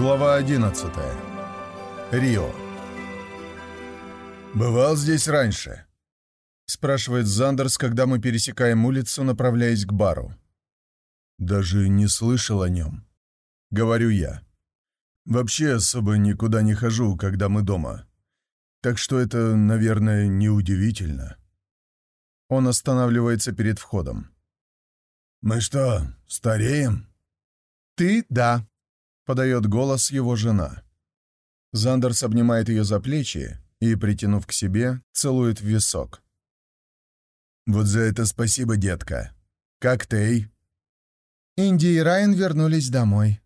Глава 11. Рио. «Бывал здесь раньше?» — спрашивает Зандерс, когда мы пересекаем улицу, направляясь к бару. «Даже не слышал о нем», — говорю я. «Вообще особо никуда не хожу, когда мы дома. Так что это, наверное, неудивительно». Он останавливается перед входом. «Мы что, стареем?» «Ты — да», — подает голос его жена. Зандерс обнимает ее за плечи и, притянув к себе, целует в висок. «Вот за это спасибо, детка. Как ты?» Инди и Райан вернулись домой.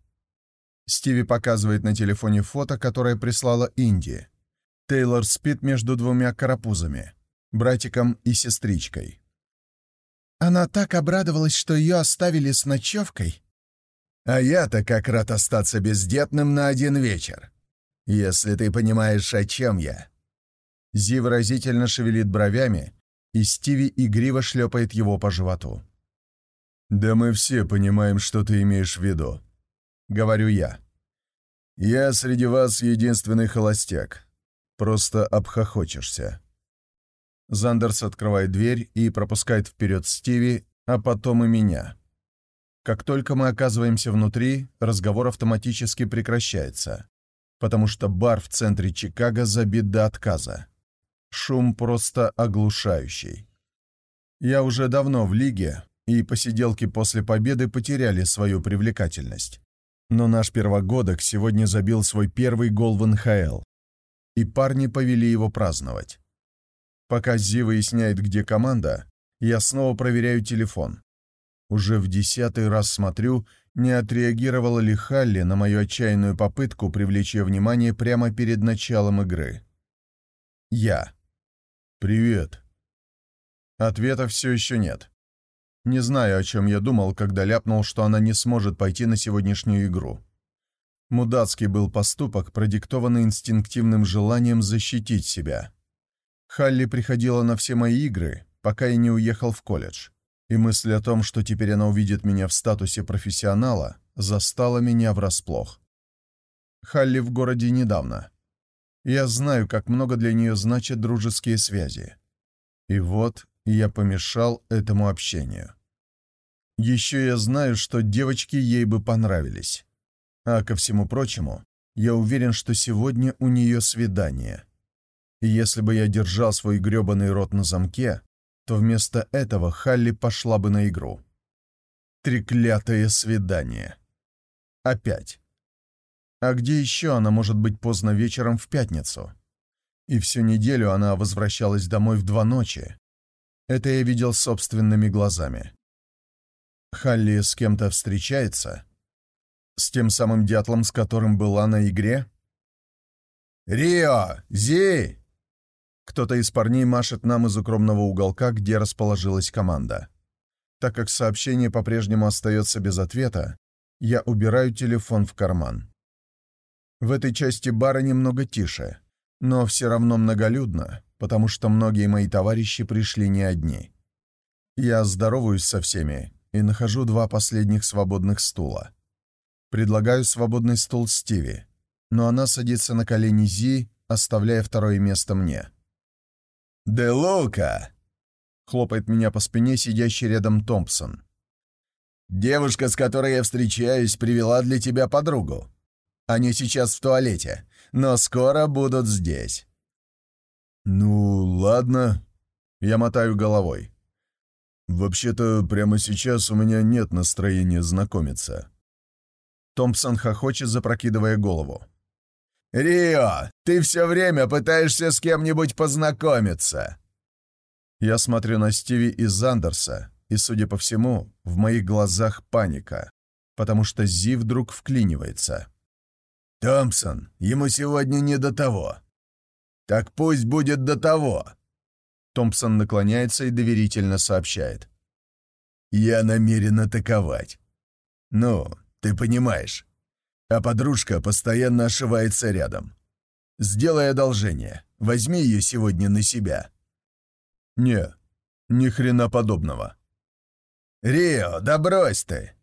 Стиви показывает на телефоне фото, которое прислала Инди. Тейлор спит между двумя карапузами, братиком и сестричкой. Она так обрадовалась, что ее оставили с ночевкой. А я-то как рад остаться бездетным на один вечер. Если ты понимаешь, о чем я. Зи выразительно шевелит бровями, и Стиви игриво шлепает его по животу. «Да мы все понимаем, что ты имеешь в виду», — говорю я. «Я среди вас единственный холостяк. Просто обхохочешься». Зандерс открывает дверь и пропускает вперед Стиви, а потом и меня. Как только мы оказываемся внутри, разговор автоматически прекращается, потому что бар в центре Чикаго забит до отказа. Шум просто оглушающий. Я уже давно в лиге, и посиделки после победы потеряли свою привлекательность. Но наш первогодок сегодня забил свой первый гол в НХЛ, и парни повели его праздновать. Пока Зи выясняет, где команда, я снова проверяю телефон. Уже в десятый раз смотрю, не отреагировала ли Халли на мою отчаянную попытку привлечь ее внимание прямо перед началом игры. Я. «Привет». Ответа все еще нет. Не знаю, о чем я думал, когда ляпнул, что она не сможет пойти на сегодняшнюю игру. Мудацкий был поступок, продиктованный инстинктивным желанием защитить себя. Халли приходила на все мои игры, пока я не уехал в колледж. И мысль о том, что теперь она увидит меня в статусе профессионала, застала меня врасплох. Халли в городе недавно. Я знаю, как много для нее значат дружеские связи. И вот я помешал этому общению. Еще я знаю, что девочки ей бы понравились. А ко всему прочему, я уверен, что сегодня у нее свидание. И если бы я держал свой грёбаный рот на замке, то вместо этого Халли пошла бы на игру. Треклятое свидание. Опять. А где еще она может быть поздно вечером в пятницу? И всю неделю она возвращалась домой в два ночи. Это я видел собственными глазами. Халли с кем-то встречается? С тем самым дятлом, с которым была на игре? «Рио! Зи!» Кто-то из парней машет нам из укромного уголка, где расположилась команда. Так как сообщение по-прежнему остается без ответа, я убираю телефон в карман. В этой части бара немного тише, но все равно многолюдно, потому что многие мои товарищи пришли не одни. Я здороваюсь со всеми и нахожу два последних свободных стула. Предлагаю свободный стул Стиви, но она садится на колени Зи, оставляя второе место мне. «Де Лука!» — хлопает меня по спине сидящий рядом Томпсон. «Девушка, с которой я встречаюсь, привела для тебя подругу. Они сейчас в туалете, но скоро будут здесь». «Ну, ладно». Я мотаю головой. «Вообще-то, прямо сейчас у меня нет настроения знакомиться». Томпсон хохочет, запрокидывая голову. «Рио, ты все время пытаешься с кем-нибудь познакомиться!» Я смотрю на Стиви и Зандерса, и, судя по всему, в моих глазах паника, потому что Зи вдруг вклинивается. «Томпсон, ему сегодня не до того». «Так пусть будет до того». Томпсон наклоняется и доверительно сообщает. «Я намерен атаковать. Ну, ты понимаешь, а подружка постоянно ошивается рядом. Сделай одолжение, возьми ее сегодня на себя». «Не, ни хрена подобного». «Рио, да брось ты!»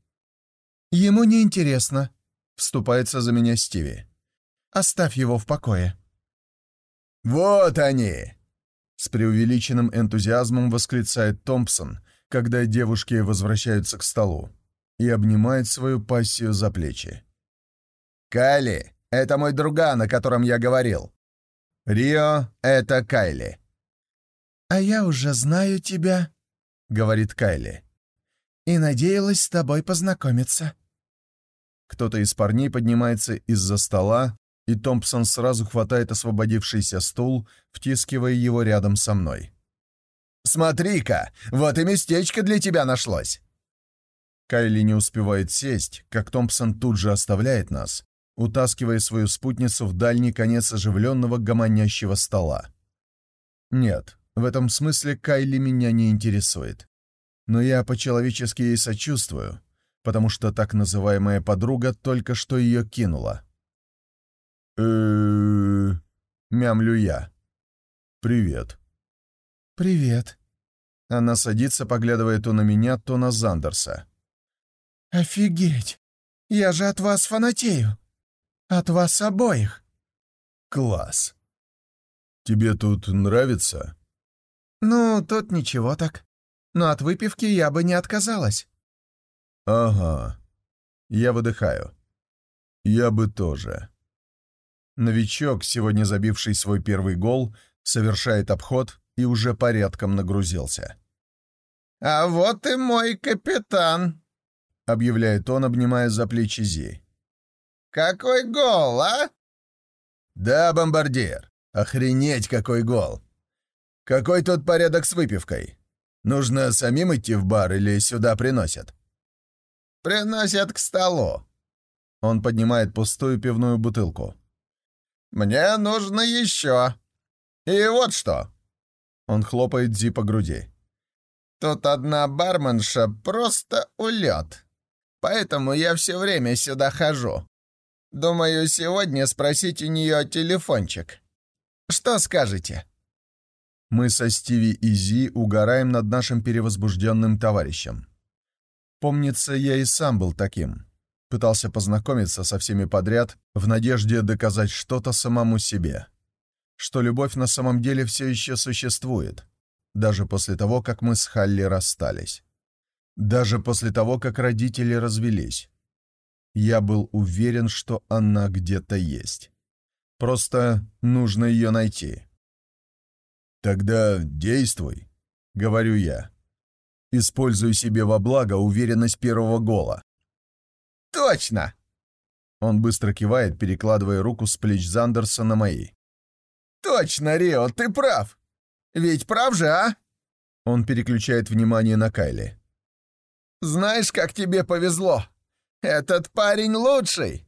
«Ему не интересно. — вступается за меня Стиви. «Оставь его в покое». «Вот они!» С преувеличенным энтузиазмом восклицает Томпсон, когда девушки возвращаются к столу и обнимает свою пассию за плечи. «Кайли, это мой друган, о котором я говорил. Рио — это Кайли». «А я уже знаю тебя», — говорит Кайли, — «и надеялась с тобой познакомиться». Кто-то из парней поднимается из-за стола, и Томпсон сразу хватает освободившийся стул, втискивая его рядом со мной. «Смотри-ка, вот и местечко для тебя нашлось!» Кайли не успевает сесть, как Томпсон тут же оставляет нас, утаскивая свою спутницу в дальний конец оживленного гомонящего стола. Нет, в этом смысле Кайли меня не интересует. Но я по-человечески ей сочувствую, потому что так называемая подруга только что ее кинула. э мямлю я. «Привет». «Привет». Она садится, поглядывая то на меня, то на Зандерса. «Офигеть! Я же от вас фанатею! От вас обоих!» «Класс! Тебе тут нравится?» «Ну, тут ничего так. Но от выпивки я бы не отказалась». «Ага. Я выдыхаю. Я бы тоже». Новичок, сегодня забивший свой первый гол, совершает обход и уже порядком нагрузился. «А вот и мой капитан», — объявляет он, обнимая за плечи Зи. «Какой гол, а?» «Да, бомбардир. Охренеть, какой гол! Какой тут порядок с выпивкой? Нужно самим идти в бар или сюда приносят?» «Приносят к столу». Он поднимает пустую пивную бутылку. «Мне нужно еще. И вот что». Он хлопает Зи по груди. «Тут одна барменша просто улет. Поэтому я все время сюда хожу. Думаю, сегодня спросить у нее телефончик. Что скажете?» Мы со Стиви и Зи угораем над нашим перевозбужденным товарищем. Помнится, я и сам был таким. Пытался познакомиться со всеми подряд в надежде доказать что-то самому себе. Что любовь на самом деле все еще существует. Даже после того, как мы с Халли расстались. Даже после того, как родители развелись. Я был уверен, что она где-то есть. Просто нужно ее найти. «Тогда действуй», — говорю я. Используй себе во благо уверенность первого гола. «Точно!» Он быстро кивает, перекладывая руку с плеч Зандерса на мои. «Точно, Рио, ты прав! Ведь прав же, а?» Он переключает внимание на Кайли. «Знаешь, как тебе повезло! Этот парень лучший!»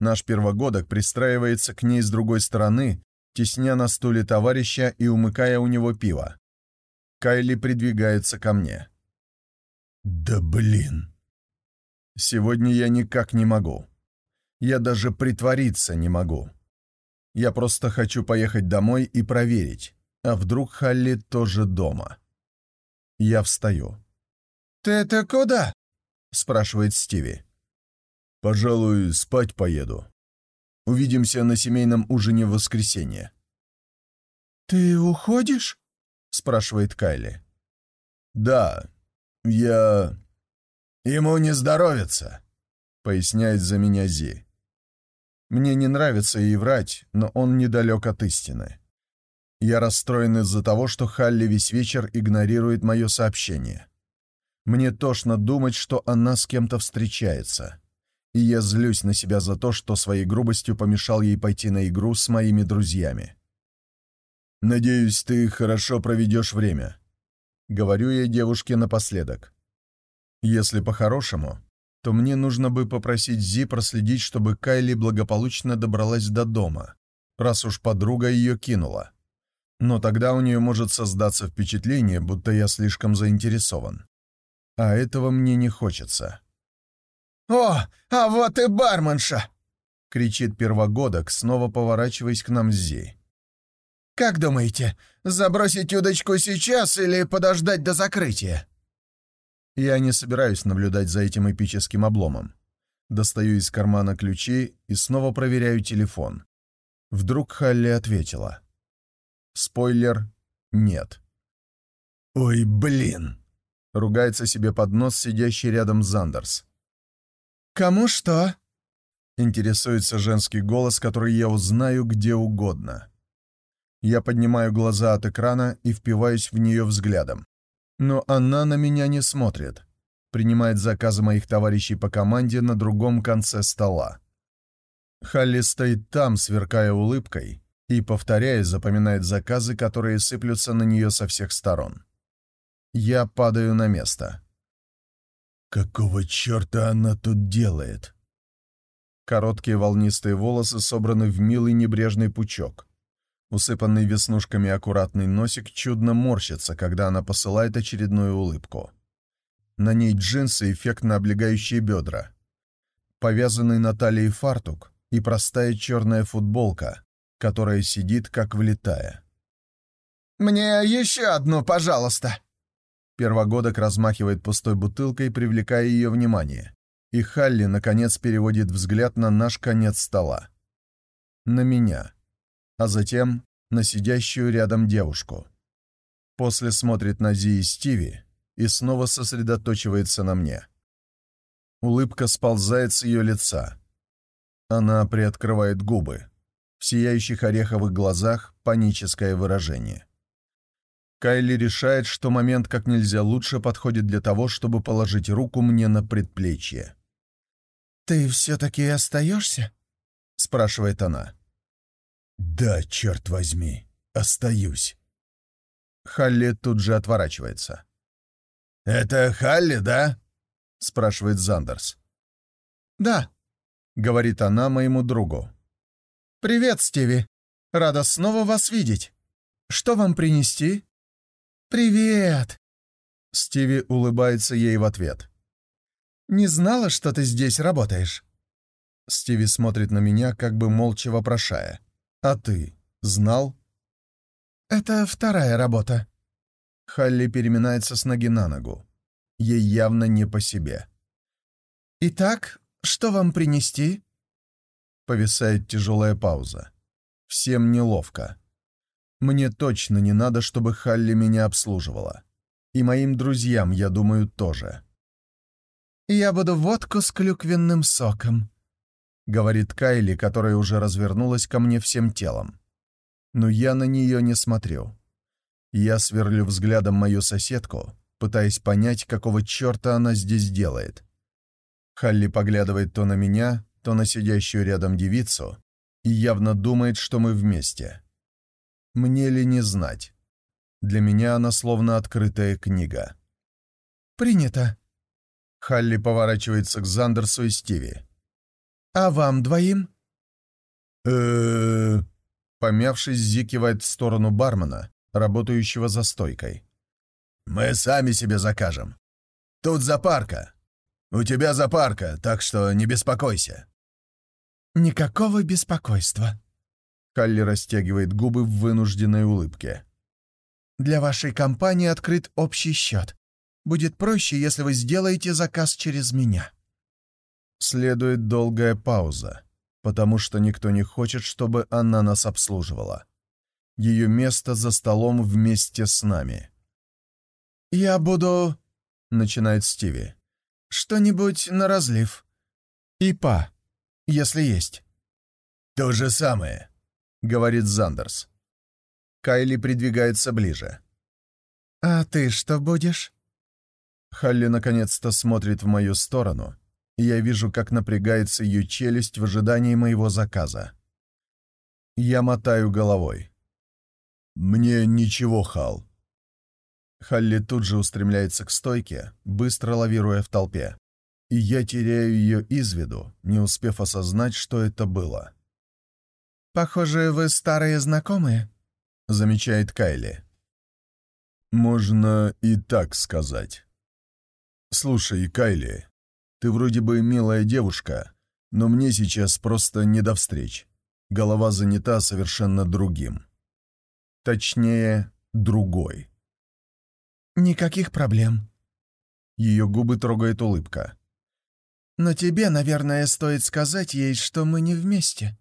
Наш первогодок пристраивается к ней с другой стороны, тесня на стуле товарища и умыкая у него пиво. Кайли придвигается ко мне. «Да блин! Сегодня я никак не могу. Я даже притвориться не могу. Я просто хочу поехать домой и проверить, а вдруг Халли тоже дома. Я встаю. «Ты это куда?» — спрашивает Стиви. «Пожалуй, спать поеду», Увидимся на семейном ужине в воскресенье». «Ты уходишь?» — спрашивает Кайли. «Да, я...» «Ему не здоровится», — поясняет за меня Зи. Мне не нравится ей врать, но он недалек от истины. Я расстроен из-за того, что Халли весь вечер игнорирует мое сообщение. Мне тошно думать, что она с кем-то встречается и я злюсь на себя за то, что своей грубостью помешал ей пойти на игру с моими друзьями. «Надеюсь, ты хорошо проведешь время», — говорю я девушке напоследок. Если по-хорошему, то мне нужно бы попросить Зи проследить, чтобы Кайли благополучно добралась до дома, раз уж подруга ее кинула. Но тогда у нее может создаться впечатление, будто я слишком заинтересован. А этого мне не хочется. «О, а вот и барменша!» — кричит первогодок, снова поворачиваясь к нам с Зи. «Как думаете, забросить удочку сейчас или подождать до закрытия?» Я не собираюсь наблюдать за этим эпическим обломом. Достаю из кармана ключи и снова проверяю телефон. Вдруг Халли ответила. Спойлер — нет. «Ой, блин!» — ругается себе под нос сидящий рядом Зандерс. «Кому что?» — интересуется женский голос, который я узнаю где угодно. Я поднимаю глаза от экрана и впиваюсь в нее взглядом. Но она на меня не смотрит. Принимает заказы моих товарищей по команде на другом конце стола. Халли стоит там, сверкая улыбкой, и, повторяя, запоминает заказы, которые сыплются на нее со всех сторон. Я падаю на место. «Какого черта она тут делает?» Короткие волнистые волосы собраны в милый небрежный пучок. Усыпанный веснушками аккуратный носик чудно морщится, когда она посылает очередную улыбку. На ней джинсы, эффектно облегающие бедра. Повязанный на талии фартук и простая черная футболка, которая сидит как влетая. «Мне еще одну, пожалуйста!» Первогодок размахивает пустой бутылкой, привлекая ее внимание. И Халли, наконец, переводит взгляд на наш конец стола. На меня. А затем на сидящую рядом девушку. После смотрит на Зи и Стиви и снова сосредоточивается на мне. Улыбка сползает с ее лица. Она приоткрывает губы. В сияющих ореховых глазах паническое выражение. Кайли решает, что момент как нельзя лучше подходит для того, чтобы положить руку мне на предплечье. «Ты все-таки остаешься?» — спрашивает она. «Да, черт возьми, остаюсь». Халли тут же отворачивается. «Это Халли, да?» — спрашивает Зандерс. «Да», — говорит она моему другу. «Привет, Стиви. Рада снова вас видеть. Что вам принести?» «Привет!» Стиви улыбается ей в ответ. «Не знала, что ты здесь работаешь?» Стиви смотрит на меня, как бы молча вопрошая. «А ты знал?» «Это вторая работа». Халли переминается с ноги на ногу. Ей явно не по себе. «Итак, что вам принести?» Повисает тяжелая пауза. Всем неловко. Мне точно не надо, чтобы Халли меня обслуживала. И моим друзьям, я думаю, тоже. «Я буду водку с клюквенным соком», — говорит Кайли, которая уже развернулась ко мне всем телом. Но я на нее не смотрю. Я сверлю взглядом мою соседку, пытаясь понять, какого черта она здесь делает. Халли поглядывает то на меня, то на сидящую рядом девицу и явно думает, что мы вместе. Мне ли не знать? Для меня она словно открытая книга. «Принято». Халли поворачивается к Зандерсу и Стиви. «А вам двоим?» э Помявшись, Зи кивает в сторону бармена, работающего за стойкой. «Мы сами себе закажем. Тут запарка. У тебя запарка, так что не беспокойся». «Никакого беспокойства», Халли растягивает губы в вынужденной улыбке. «Для вашей компании открыт общий счет. Будет проще, если вы сделаете заказ через меня». Следует долгая пауза, потому что никто не хочет, чтобы она нас обслуживала. Ее место за столом вместе с нами. «Я буду...» — начинает Стиви. «Что-нибудь на разлив. И па, если есть». «То же самое», — говорит Зандерс. Кайли придвигается ближе. «А ты что будешь?» Халли наконец-то смотрит в мою сторону, и я вижу, как напрягается ее челюсть в ожидании моего заказа. Я мотаю головой. «Мне ничего, Хал». Халли тут же устремляется к стойке, быстро лавируя в толпе. И я теряю ее из виду, не успев осознать, что это было. «Похоже, вы старые знакомые», — замечает Кайли. «Можно и так сказать. Слушай, Кайли, ты вроде бы милая девушка, но мне сейчас просто не до встреч. Голова занята совершенно другим. Точнее, другой». «Никаких проблем». Ее губы трогает улыбка. Но тебе, наверное, стоит сказать ей, что мы не вместе».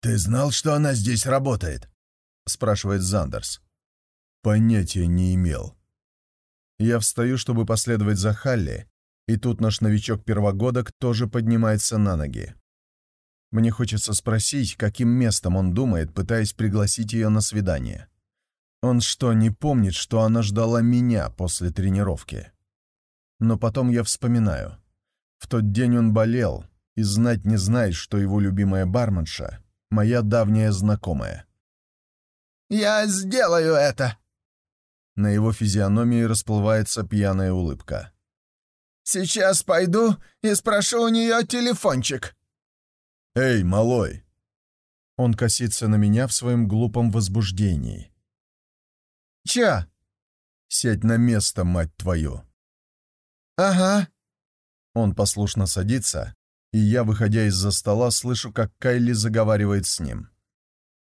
«Ты знал, что она здесь работает?» — спрашивает Зандерс. «Понятия не имел». Я встаю, чтобы последовать за Халли, и тут наш новичок-первогодок тоже поднимается на ноги. Мне хочется спросить, каким местом он думает, пытаясь пригласить ее на свидание. Он что, не помнит, что она ждала меня после тренировки? Но потом я вспоминаю. В тот день он болел, и знать не знает, что его любимая барменша — моя давняя знакомая. «Я сделаю это!» На его физиономии расплывается пьяная улыбка. «Сейчас пойду и спрошу у нее телефончик». «Эй, малой!» Он косится на меня в своем глупом возбуждении. «Чё?» «Сядь на место, мать твою!» «Ага». Он послушно садится, и я, выходя из-за стола, слышу, как Кайли заговаривает с ним.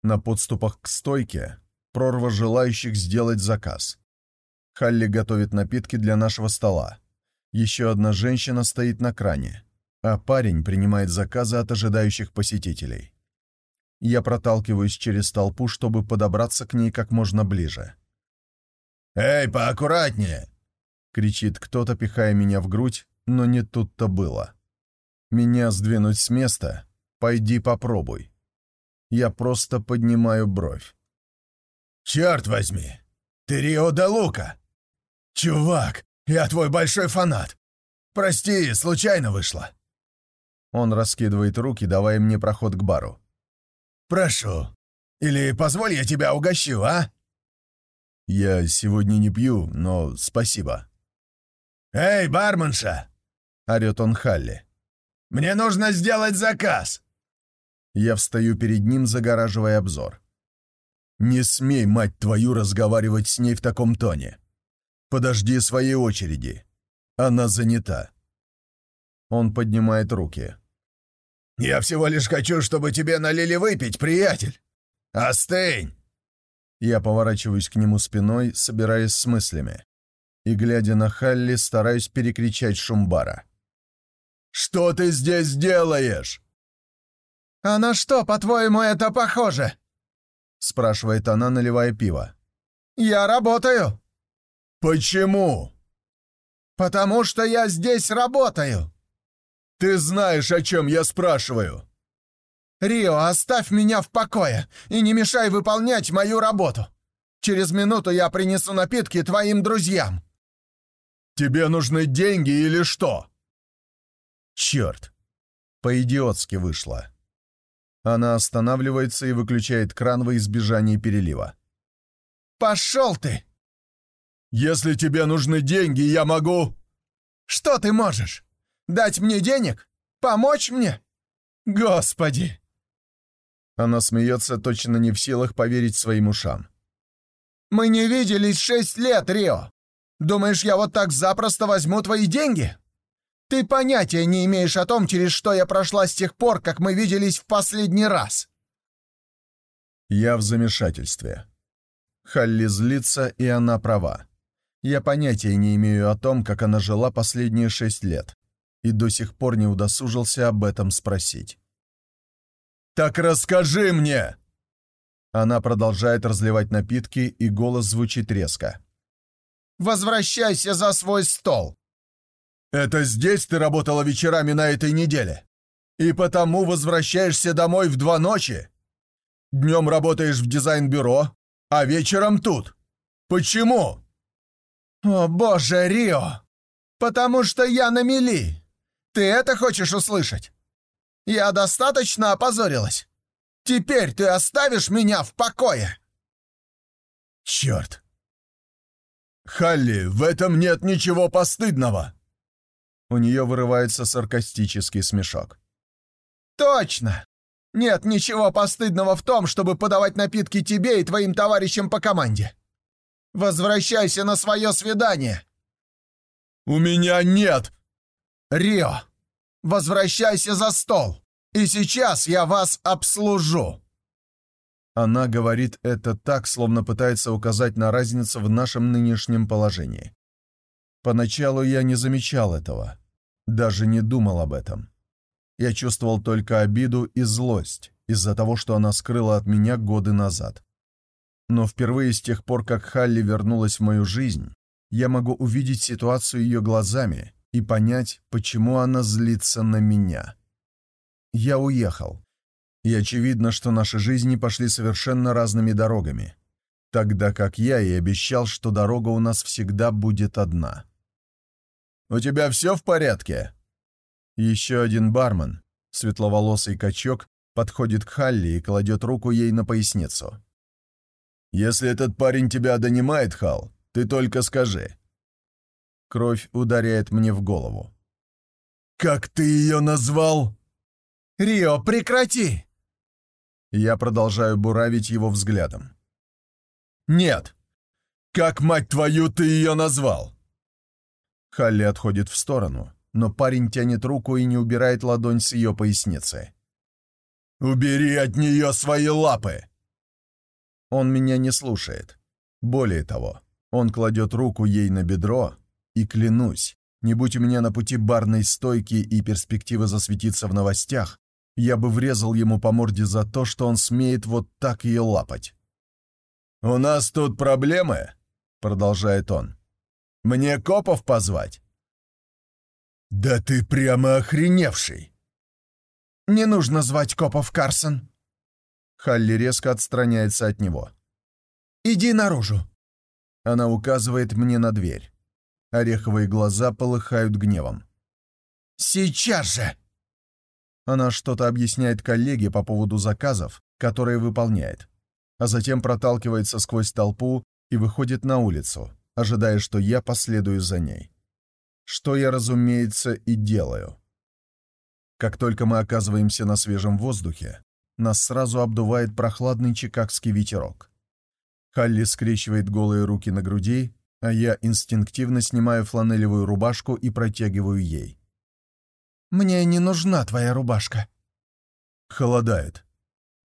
На подступах к стойке прорва желающих сделать заказ. Халли готовит напитки для нашего стола. Еще одна женщина стоит на кране, а парень принимает заказы от ожидающих посетителей. Я проталкиваюсь через толпу, чтобы подобраться к ней как можно ближе. «Эй, поаккуратнее!» — кричит кто-то, пихая меня в грудь, но не тут-то было. Меня сдвинуть с места? Пойди попробуй. Я просто поднимаю бровь. «Черт возьми! Ты Рио де Лука! Чувак, я твой большой фанат! Прости, случайно вышло!» Он раскидывает руки, давая мне проход к бару. «Прошу. Или позволь я тебя угощу, а?» «Я сегодня не пью, но спасибо». «Эй, барменша!» — орёт он Халли. «Мне нужно сделать заказ!» Я встаю перед ним, загораживая обзор. «Не смей, мать твою, разговаривать с ней в таком тоне. Подожди своей очереди. Она занята». Он поднимает руки. «Я всего лишь хочу, чтобы тебе налили выпить, приятель! Остынь!» Я поворачиваюсь к нему спиной, собираясь с мыслями. И, глядя на Халли, стараюсь перекричать шум бара. «Что ты здесь делаешь?» «А на что, по-твоему, это похоже?» спрашивает она, наливая пиво. «Я работаю». «Почему?» «Потому что я здесь работаю». «Ты знаешь, о чем я спрашиваю?» «Рио, оставь меня в покое и не мешай выполнять мою работу. Через минуту я принесу напитки твоим друзьям». «Тебе нужны деньги или что?» «Черт! По-идиотски вышло». Она останавливается и выключает кран во избежание перелива. «Пошел ты!» «Если тебе нужны деньги, я могу...» «Что ты можешь? Дать мне денег? Помочь мне? Господи!» Она смеется, точно не в силах поверить своим ушам. «Мы не виделись шесть лет, Рио. Думаешь, я вот так запросто возьму твои деньги? Ты понятия не имеешь о том, через что я прошла с тех пор, как мы виделись в последний раз». Я в замешательстве. Халли злится, и она права. Я понятия не имею о том, как она жила последние шесть лет, и до сих пор не удосужился об этом спросить. «Так расскажи мне!» Она продолжает разливать напитки, и голос звучит резко. «Возвращайся за свой стол!» «Это здесь ты работала вечерами на этой неделе? И потому возвращаешься домой в два ночи? Днем работаешь в дизайн-бюро, а вечером тут. Почему?» «О, боже, Рио! Потому что я на мели! Ты это хочешь услышать? Я достаточно опозорилась. Теперь ты оставишь меня в покое!» «Черт!» «Халли, в этом нет ничего постыдного!» У нее вырывается саркастический смешок. «Точно! Нет ничего постыдного в том, чтобы подавать напитки тебе и твоим товарищам по команде. Возвращайся на свое свидание!» «У меня нет!» «Рио, возвращайся за стол, и сейчас я вас обслужу!» Она говорит это так, словно пытается указать на разницу в нашем нынешнем положении. Поначалу я не замечал этого. Даже не думал об этом. Я чувствовал только обиду и злость из-за того, что она скрыла от меня годы назад. Но впервые с тех пор, как Халли вернулась в мою жизнь, я могу увидеть ситуацию ее глазами и понять, почему она злится на меня. Я уехал. И очевидно, что наши жизни пошли совершенно разными дорогами, тогда как я и обещал, что дорога у нас всегда будет одна. «У тебя все в порядке?» Еще один бармен, светловолосый качок, подходит к Халли и кладет руку ей на поясницу. «Если этот парень тебя донимает, Хал, ты только скажи». Кровь ударяет мне в голову. «Как ты ее назвал?» «Рио, прекрати!» Я продолжаю буравить его взглядом. «Нет! Как, мать твою, ты ее назвал?» Халли отходит в сторону, но парень тянет руку и не убирает ладонь с ее поясницы. «Убери от нее свои лапы!» Он меня не слушает. Более того, он кладет руку ей на бедро, и клянусь, не будь у меня на пути барной стойки и перспективы засветиться в новостях, я бы врезал ему по морде за то, что он смеет вот так ее лапать. «У нас тут проблемы», — продолжает он. «Мне копов позвать?» «Да ты прямо охреневший!» «Не нужно звать копов, Карсон!» Халли резко отстраняется от него. «Иди наружу!» Она указывает мне на дверь. Ореховые глаза полыхают гневом. «Сейчас же!» Она что-то объясняет коллеге по поводу заказов, которые выполняет, а затем проталкивается сквозь толпу и выходит на улицу, ожидая, что я последую за ней. Что я, разумеется, и делаю. Как только мы оказываемся на свежем воздухе, нас сразу обдувает прохладный чикагский ветерок. Халли скрещивает голые руки на груди, а я инстинктивно снимаю фланелевую рубашку и протягиваю ей. Мне не нужна твоя рубашка». Холодает.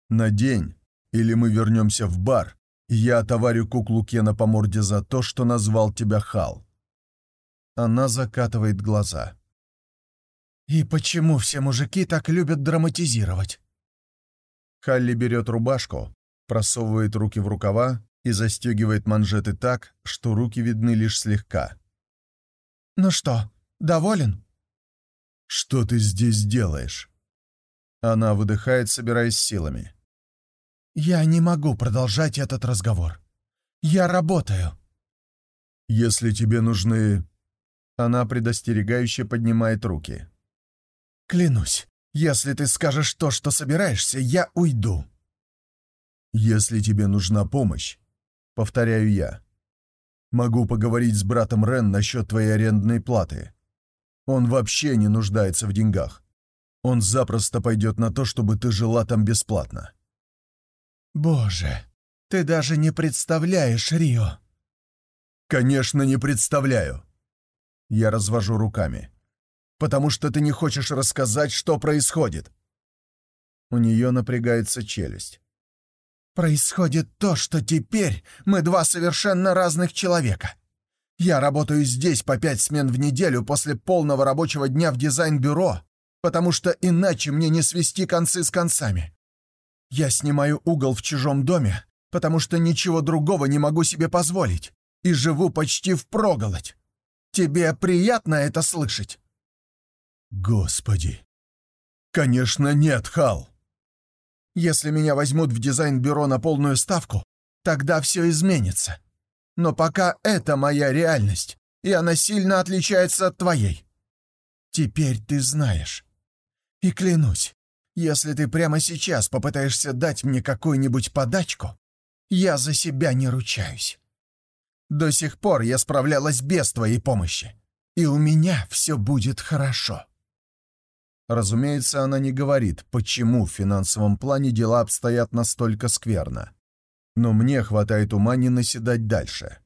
Надень, или мы вернемся в бар, я отоварю куклу Кена по морде за то, что назвал тебя Хал. Она закатывает глаза. «И почему все мужики так любят драматизировать?» Халли берет рубашку, просовывает руки в рукава и застегивает манжеты так, что руки видны лишь слегка. «Ну что, доволен?» «Что ты здесь делаешь?» Она выдыхает, собираясь силами. «Я не могу продолжать этот разговор. Я работаю». «Если тебе нужны...» Она предостерегающе поднимает руки. «Клянусь, если ты скажешь то, что собираешься, я уйду». «Если тебе нужна помощь», — повторяю я. «Могу поговорить с братом Рен насчет твоей арендной платы. Он вообще не нуждается в деньгах. Он запросто пойдет на то, чтобы ты жила там бесплатно. Боже, ты даже не представляешь, Рио. Конечно, не представляю. Я развожу руками. Потому что ты не хочешь рассказать, что происходит. У нее напрягается челюсть. Происходит то, что теперь мы два совершенно разных человека. Я работаю здесь по пять смен в неделю после полного рабочего дня в дизайн-бюро, потому что иначе мне не свести концы с концами. Я снимаю угол в чужом доме, потому что ничего другого не могу себе позволить, и живу почти впроголодь. Тебе приятно это слышать?» «Господи! Конечно, нет, Хал!» «Если меня возьмут в дизайн-бюро на полную ставку, тогда все изменится. Но пока это моя реальность, и она сильно отличается от твоей. Теперь ты знаешь. И клянусь, если ты прямо сейчас попытаешься дать мне какую-нибудь подачку, я за себя не ручаюсь. До сих пор я справлялась без твоей помощи, и у меня все будет хорошо». Разумеется, она не говорит, почему в финансовом плане дела обстоят настолько скверно но мне хватает ума не наседать дальше.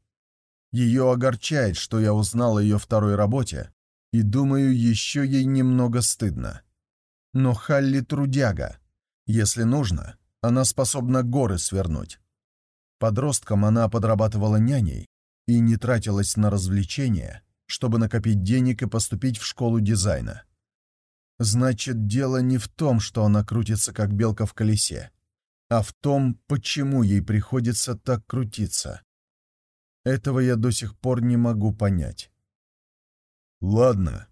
Ее огорчает, что я узнал о ее второй работе, и думаю, еще ей немного стыдно. Но Халли трудяга. Если нужно, она способна горы свернуть. Подростком она подрабатывала няней и не тратилась на развлечения, чтобы накопить денег и поступить в школу дизайна. Значит, дело не в том, что она крутится как белка в колесе, а в том, почему ей приходится так крутиться. Этого я до сих пор не могу понять. «Ладно», —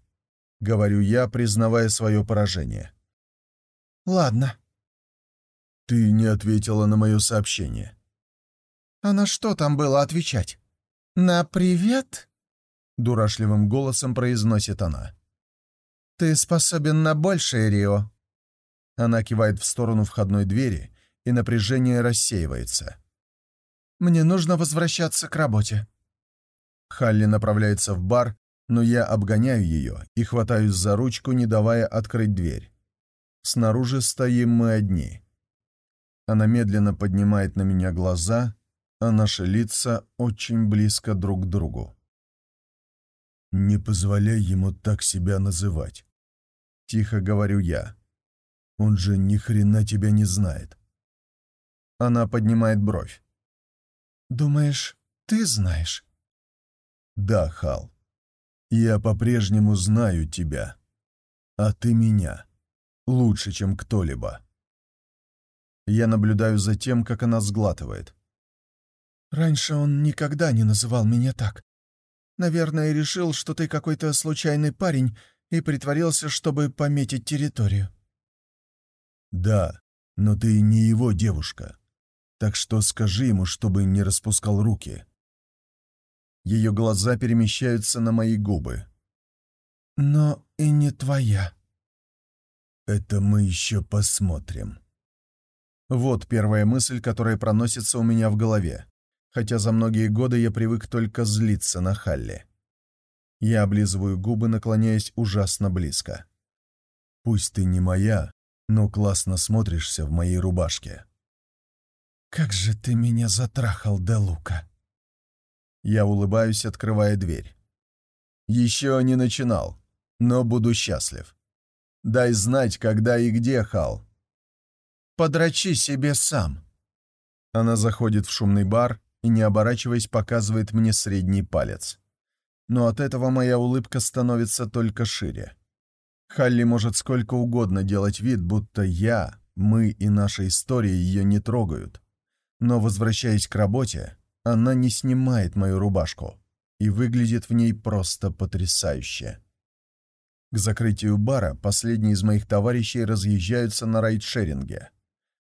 говорю я, признавая свое поражение. «Ладно». «Ты не ответила на мое сообщение». «А на что там было отвечать? На привет?» — дурашливым голосом произносит она. «Ты способен на большее, Рио». Она кивает в сторону входной двери, и напряжение рассеивается. «Мне нужно возвращаться к работе». Халли направляется в бар, но я обгоняю ее и хватаюсь за ручку, не давая открыть дверь. Снаружи стоим мы одни. Она медленно поднимает на меня глаза, а наши лица очень близко друг к другу. «Не позволяй ему так себя называть», — тихо говорю я. «Он же ни хрена тебя не знает». Она поднимает бровь. «Думаешь, ты знаешь?» «Да, Хал. Я по-прежнему знаю тебя. А ты меня. Лучше, чем кто-либо». Я наблюдаю за тем, как она сглатывает. «Раньше он никогда не называл меня так. Наверное, решил, что ты какой-то случайный парень и притворился, чтобы пометить территорию». «Да, но ты не его девушка. Так что скажи ему, чтобы не распускал руки». Ее глаза перемещаются на мои губы. «Но и не твоя». «Это мы еще посмотрим». Вот первая мысль, которая проносится у меня в голове, хотя за многие годы я привык только злиться на Халли. Я облизываю губы, наклоняясь ужасно близко. «Пусть ты не моя, но классно смотришься в моей рубашке». «Как же ты меня затрахал, Де Лука!» Я улыбаюсь, открывая дверь. Еще не начинал, но буду счастлив. Дай знать, когда и где, Хал. Подрачи себе сам. Она заходит в шумный бар и, не оборачиваясь, показывает мне средний палец. Но от этого моя улыбка становится только шире. Халли может сколько угодно делать вид, будто я, мы и наша история ее не трогают. Но, возвращаясь к работе, она не снимает мою рубашку и выглядит в ней просто потрясающе. К закрытию бара последние из моих товарищей разъезжаются на райдшеринге.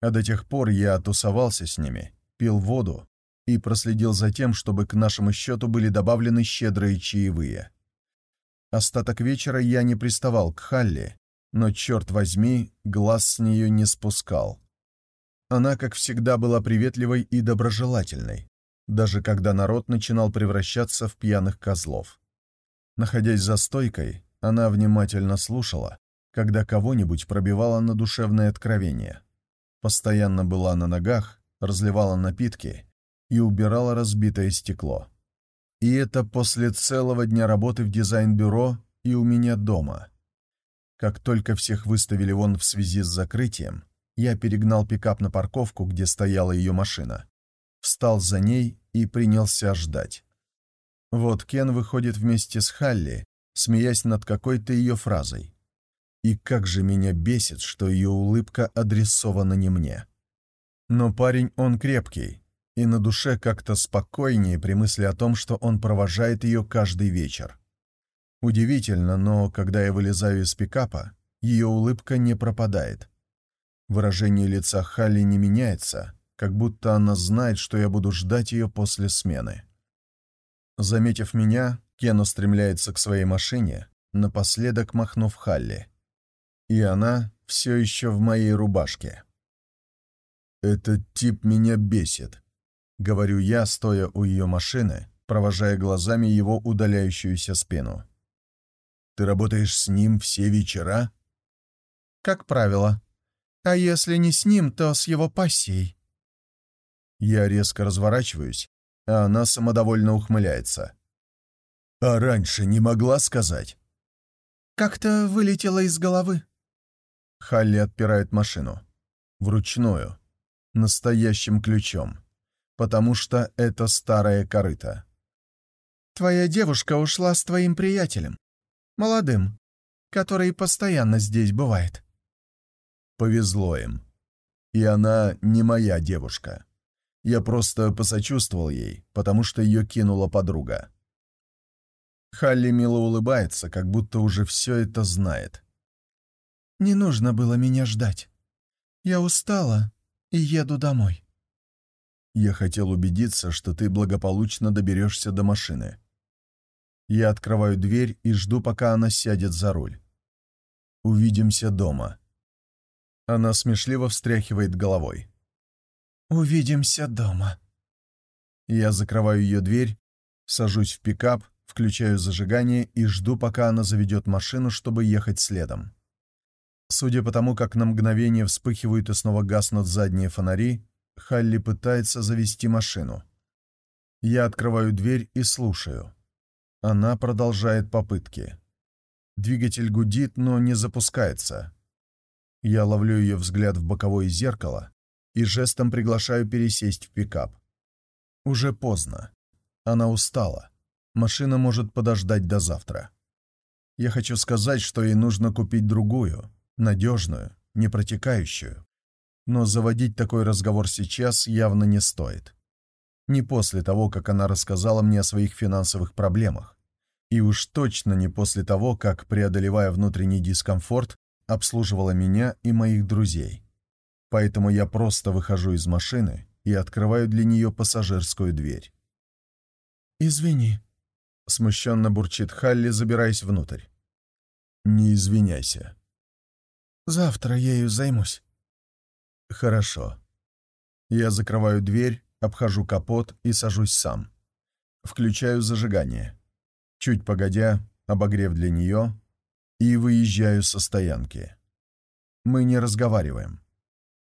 А до тех пор я тусовался с ними, пил воду и проследил за тем, чтобы к нашему счету были добавлены щедрые чаевые. Остаток вечера я не приставал к Халли, но, черт возьми, глаз с нее не спускал. Она, как всегда, была приветливой и доброжелательной, даже когда народ начинал превращаться в пьяных козлов. Находясь за стойкой, она внимательно слушала, когда кого-нибудь пробивала на душевное откровение. Постоянно была на ногах, разливала напитки и убирала разбитое стекло. И это после целого дня работы в дизайн-бюро и у меня дома. Как только всех выставили вон в связи с закрытием, я перегнал пикап на парковку, где стояла ее машина, встал за ней и принялся ждать. Вот Кен выходит вместе с Халли, смеясь над какой-то ее фразой. И как же меня бесит, что ее улыбка адресована не мне. Но парень он крепкий, и на душе как-то спокойнее при мысли о том, что он провожает ее каждый вечер. Удивительно, но когда я вылезаю из пикапа, ее улыбка не пропадает. Выражение лица Халли не меняется, как будто она знает, что я буду ждать ее после смены. Заметив меня, Кен устремляется к своей машине, напоследок махнув Халли. И она все еще в моей рубашке. «Этот тип меня бесит», — говорю я, стоя у ее машины, провожая глазами его удаляющуюся спину. «Ты работаешь с ним все вечера?» «Как правило. А если не с ним, то с его пассией», я резко разворачиваюсь, а она самодовольно ухмыляется. «А раньше не могла сказать?» «Как-то вылетело из головы». Халли отпирает машину. Вручную. Настоящим ключом. Потому что это старая корыта. Твоя девушка ушла с твоим приятелем, молодым, который постоянно здесь бывает». Повезло им. И она не моя девушка. Я просто посочувствовал ей, потому что ее кинула подруга. Халли мило улыбается, как будто уже все это знает. «Не нужно было меня ждать. Я устала и еду домой». «Я хотел убедиться, что ты благополучно доберешься до машины». Я открываю дверь и жду, пока она сядет за руль. «Увидимся дома». Она смешливо встряхивает головой. «Увидимся дома». Я закрываю ее дверь, сажусь в пикап, включаю зажигание и жду, пока она заведет машину, чтобы ехать следом. Судя по тому, как на мгновение вспыхивают и снова гаснут задние фонари, Халли пытается завести машину. Я открываю дверь и слушаю. Она продолжает попытки. Двигатель гудит, но не запускается. Я ловлю ее взгляд в боковое зеркало и жестом приглашаю пересесть в пикап. Уже поздно. Она устала. Машина может подождать до завтра. Я хочу сказать, что ей нужно купить другую, надежную, не протекающую. Но заводить такой разговор сейчас явно не стоит. Не после того, как она рассказала мне о своих финансовых проблемах. И уж точно не после того, как, преодолевая внутренний дискомфорт, обслуживала меня и моих друзей. Поэтому я просто выхожу из машины и открываю для нее пассажирскую дверь. «Извини», Смущенно бурчит Халли, забираясь внутрь. «Не извиняйся». «Завтра ею займусь». «Хорошо». Я закрываю дверь, обхожу капот и сажусь сам. Включаю зажигание. Чуть погодя, обогрев для нее, и выезжаю со стоянки. Мы не разговариваем.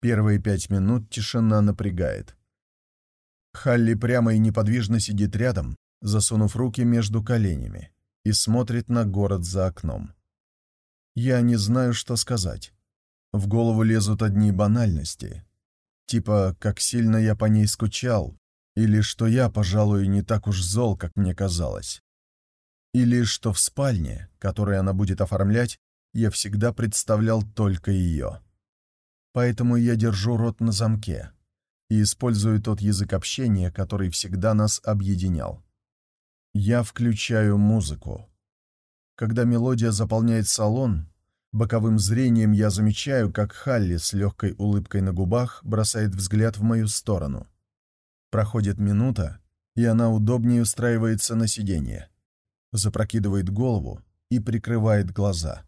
Первые пять минут тишина напрягает. Халли прямо и неподвижно сидит рядом, засунув руки между коленями, и смотрит на город за окном. Я не знаю, что сказать. В голову лезут одни банальности. Типа, как сильно я по ней скучал, или что я, пожалуй, не так уж зол, как мне казалось. Или что в спальне, которую она будет оформлять, я всегда представлял только ее. Поэтому я держу рот на замке и использую тот язык общения, который всегда нас объединял. Я включаю музыку. Когда мелодия заполняет салон, боковым зрением я замечаю, как Халли с легкой улыбкой на губах бросает взгляд в мою сторону. Проходит минута, и она удобнее устраивается на сиденье, запрокидывает голову и прикрывает глаза.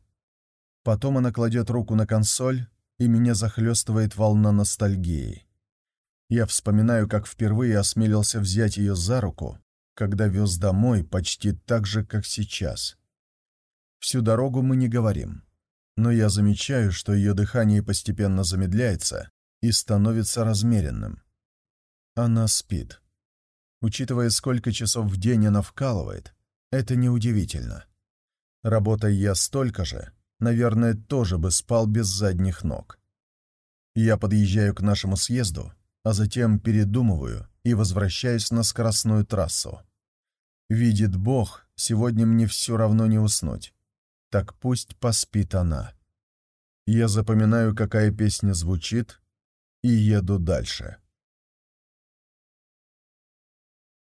Потом она кладет руку на консоль, и меня захлестывает волна ностальгии. Я вспоминаю, как впервые осмелился взять ее за руку когда вез домой почти так же, как сейчас. Всю дорогу мы не говорим, но я замечаю, что ее дыхание постепенно замедляется и становится размеренным. Она спит. Учитывая, сколько часов в день она вкалывает, это неудивительно. Работая я столько же, наверное, тоже бы спал без задних ног. Я подъезжаю к нашему съезду, а затем передумываю и возвращаюсь на скоростную трассу. Видит Бог, сегодня мне все равно не уснуть. Так пусть поспит она. Я запоминаю, какая песня звучит, и еду дальше.